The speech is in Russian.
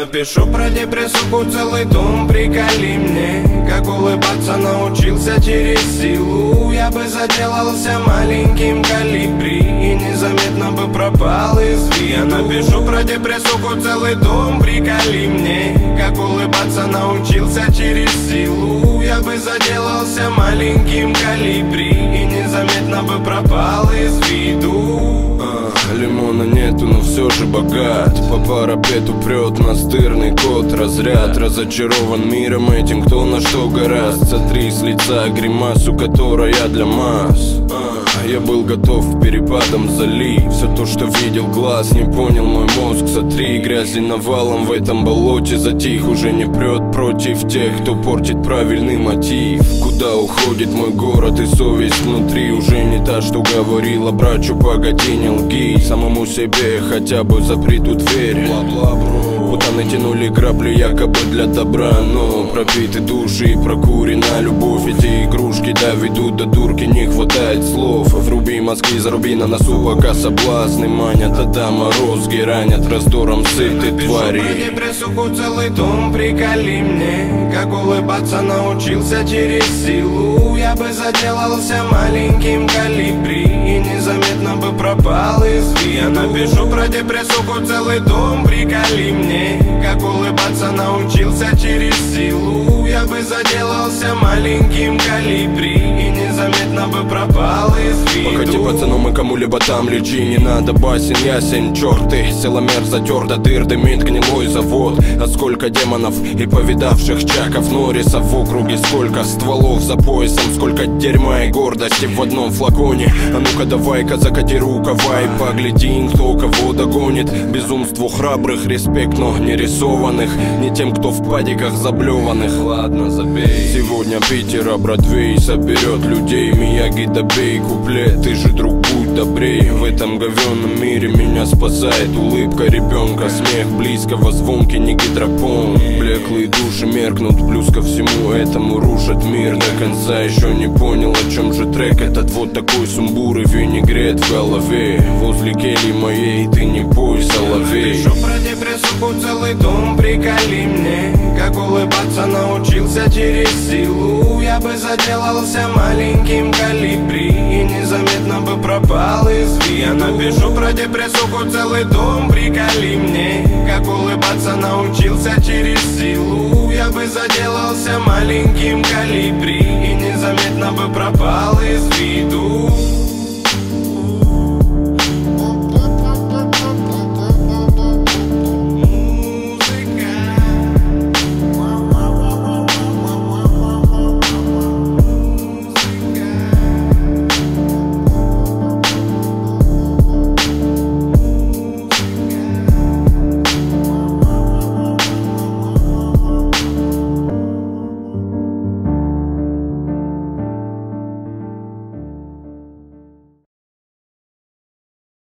напишу про депрессуху целый том Приколи мне, как улыбаться научился через силу. Я бы заделался маленьким калибри И незаметно бы пропал из виду. Я напишу про депрессуху целый том Приколи мне, как улыбаться научился через силу. Я бы заделался маленьким калибри И незаметно бы пропал все же богат. По парапету прет настырный кот. Разряд разочарован миром этим, кто на что гораст. Сотри с лица гримасу, которая для масс Я был готов к перепадам залив Все то, что видел глаз, не понял мой мозг Сотри. Грязи навалом в этом болоте Затих уже не прет против тех, кто портит правильный мотив. Куда уходит мой город и совесть внутри? Уже не та, что говорила брачу, погоди, не лги. Самому себе хотя бы запри ту дверь Путаны тянули грабли якобы для добра Но пробиты души и прокурена любовь. Эти игрушки доведут до дурки, не хватает слов Вруби мозги, заруби на носу, пока соблазны манят А да морозги ранят раздором сытой твари. Про депрессуху целый том Приколи мне, как улыбаться научился через силу. Я бы заделался маленьким калибри И незаметно бы пропал из виду. Я напишу про депрессуху целый том Приколи мне, как улыбаться научился через силу. Я бы заделался маленьким калибри И незаметно бы пропал из виду. Погоди, пацаном и кому-либо там лечи Не надо басен, ясен, черты Силомер затер до дыр, дымит гнилой завод. А сколько демонов и повидавших чаков Норрисов в округе Сколько стволов за поясом Сколько дерьма и гордости в одном флаконе. А ну-ка давай-ка закати рукава И погляди, кто кого догонит. Безумству храбрых респект, но не рисованных. Не тем, кто в падиках заблеванных. Ладно, забей. Сегодня Питера Бродвей соберет людей Мияги добей куплет Ты же друг будь добрей. В этом говенном мире меня спасает Улыбка ребенка, смех близкого Звонкий не гидропон Блеклые души меркнут Плюс ко всему этому рушат мир. До конца еще не понял, о чем же трек Этот. Вот такой сумбур и винегрет в голове. Возле кели моей ты не пой соловей. Пишу про депрессуху целый том Приколи мне, как улыбаться научился через бы заделался маленьким калибри И незаметно бы пропал из виду Я напишу про депрессуху целый том Приколи мне, как улыбаться научился через силу. Я бы заделался маленьким калибри И незаметно бы пропал из виду